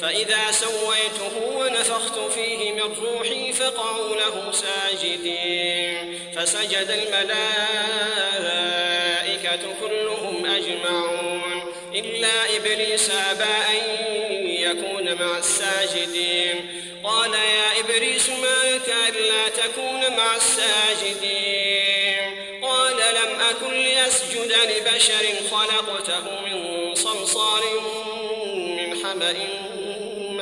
فإذا سويته ونفخت فيه من روحي فقعوا له ساجدين. فسجد الملائكة كلهم أجمعون. إلا إبليس أبى أن يكون مع الساجدين. قال يا إبليس ما لك ألا تكون مع الساجدين؟ قال لم أكن لأسجد لبشر خلقته من صلصال من حمأ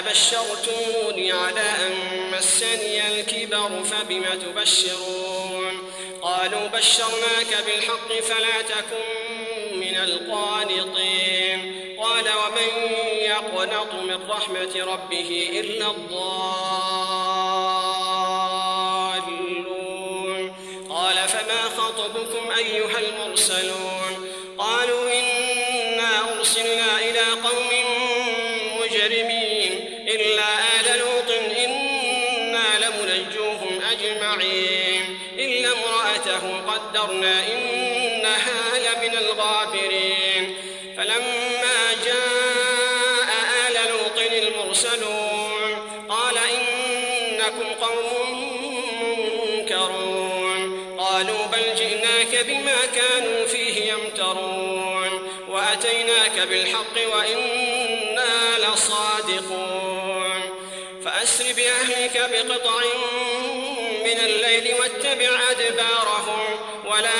بشرتموني على أن مسني الكبر فبم تبشرون قالوا بشرناك بالحق فلا تكن من القانطين قال ومن يقنط من رحمة ربه إلا الضالون قال فما خطبكم أيها المرسلون قالوا إنا أرسلنا إلى قوم مجرمين امرأته قدرنا إنها لمن الغابرين فلما جاء آل لوط المرسلون قال إنكم قوم منكرون. قالوا بل جئناك بما كانوا فيه يمترون. وأتيناك بالحق وإنا لصادقون. فأسر بأهلك بقطع من الليل واتبع أدبارهم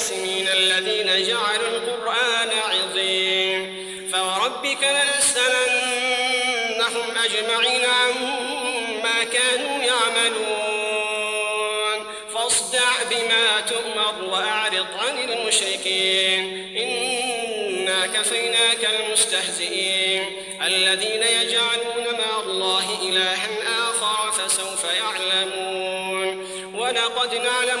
المقتسمين الذين جعلوا القرآن عظيم. فوربك لنسألنهم أجمعين عما كانوا يعملون. فاصدع بما تؤمر وأعرض عن المشركين. إنا كفيناك المستهزئين. الذين يجعلون مع الله إلها آخر فسوف يعلمون. ولقد نعلم